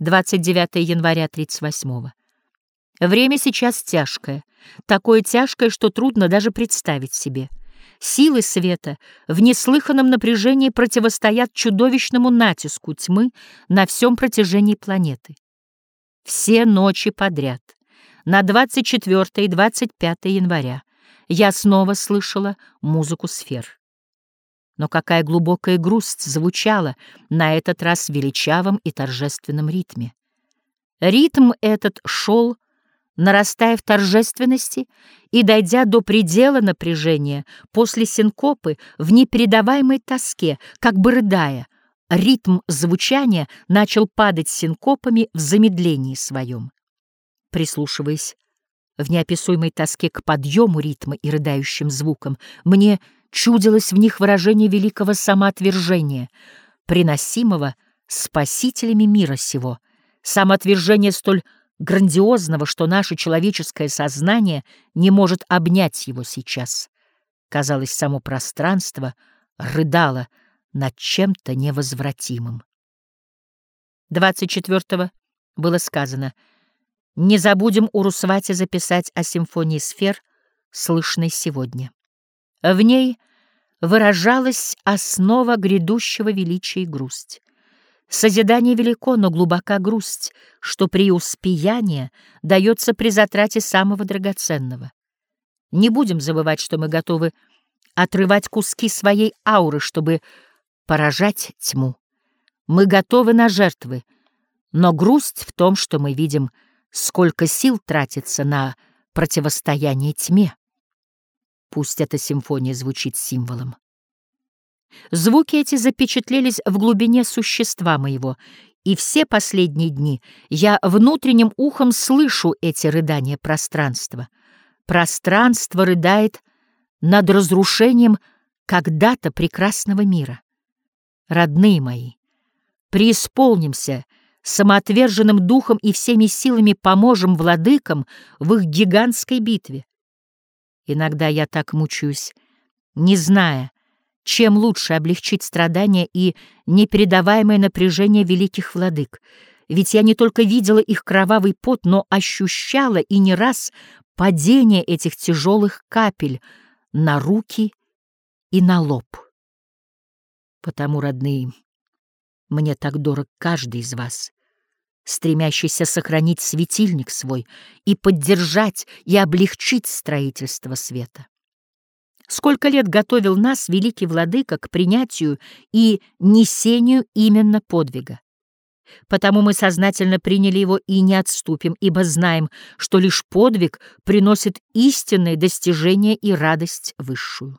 29 января 38 -го. Время сейчас тяжкое, такое тяжкое, что трудно даже представить себе. Силы света в неслыханном напряжении противостоят чудовищному натиску тьмы на всем протяжении планеты. Все ночи подряд, на 24 и 25 января, я снова слышала музыку сфер. Но какая глубокая грусть звучала на этот раз в величавом и торжественном ритме. Ритм этот шел, нарастая в торжественности и дойдя до предела напряжения, после синкопы в непередаваемой тоске, как бы рыдая, ритм звучания начал падать синкопами в замедлении своем. Прислушиваясь в неописуемой тоске к подъему ритма и рыдающим звукам, мне чудилось в них выражение великого самоотвержения, приносимого спасителями мира сего, самоотвержение столь грандиозного, что наше человеческое сознание не может обнять его сейчас. Казалось, само пространство рыдало над чем-то невозвратимым. 24-го было сказано «Не забудем у Русвати записать о симфонии сфер, слышной сегодня». В ней выражалась основа грядущего величия и грусть. Созидание велико, но глубока грусть, что преуспеяние дается при затрате самого драгоценного. Не будем забывать, что мы готовы отрывать куски своей ауры, чтобы поражать тьму. Мы готовы на жертвы, но грусть в том, что мы видим, сколько сил тратится на противостояние тьме. Пусть эта симфония звучит символом. Звуки эти запечатлелись в глубине существа моего, и все последние дни я внутренним ухом слышу эти рыдания пространства. Пространство рыдает над разрушением когда-то прекрасного мира. Родные мои, преисполнимся самоотверженным духом и всеми силами поможем владыкам в их гигантской битве. Иногда я так мучаюсь, не зная, чем лучше облегчить страдания и непередаваемое напряжение великих владык. Ведь я не только видела их кровавый пот, но ощущала и не раз падение этих тяжелых капель на руки и на лоб. Потому, родные, мне так дорог каждый из вас, стремящийся сохранить светильник свой и поддержать и облегчить строительство света. Сколько лет готовил нас великий владыка к принятию и несению именно подвига. Потому мы сознательно приняли его и не отступим, ибо знаем, что лишь подвиг приносит истинное достижение и радость высшую.